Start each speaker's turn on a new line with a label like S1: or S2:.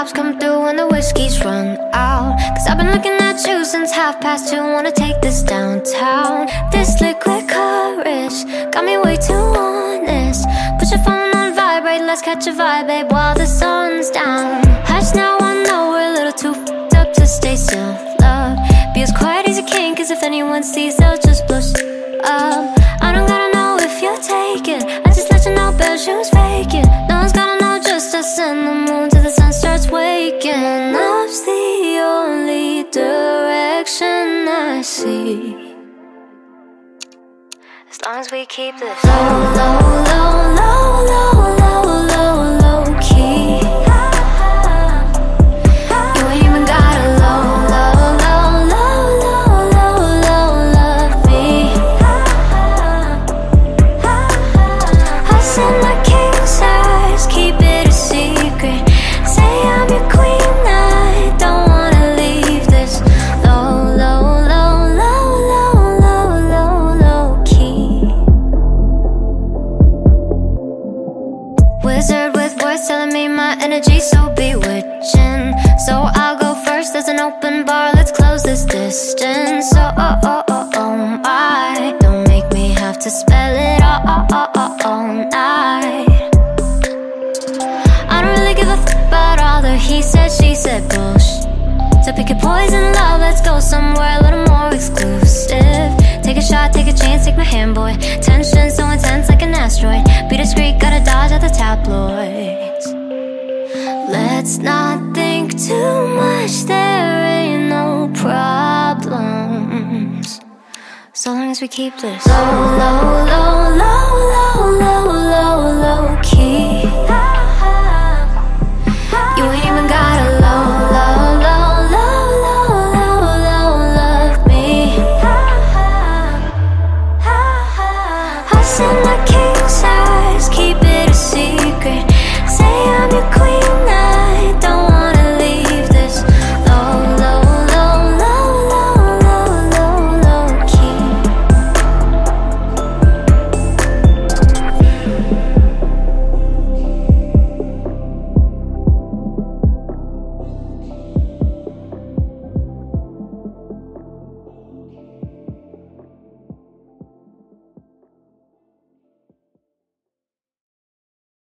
S1: cops come through when the whiskey's run out. Cause I've been looking at you since half past two. Wanna take this downtown. This liquid courage got me way too honest. Put your phone on vibrate, let's catch a vibe, babe, while the sun's down. Hush now, I know we're a little too f***ed up to stay still. Love, be as quiet as you can, cause if anyone sees, they'll just us and the moon till the sun starts waking. Love's the only direction I see. As long as we keep this low, low, low, low, low, Words telling me my energy so bewitching. So I'll go first. There's an open bar. Let's close this distance. Oh oh oh oh oh my! Don't make me have to spell it all, all, all, all, all night. I don't really give a f about all the he said, she said bullshit. So pick your poison, love. Let's go somewhere a little more exclusive. Take a shot, take a chance, take my hand, boy. Tension so intense like an asteroid. Be discreet, gotta dodge out the tabloids. Let's not think too much, there ain't no problems. So long as we keep this low, low, low, low,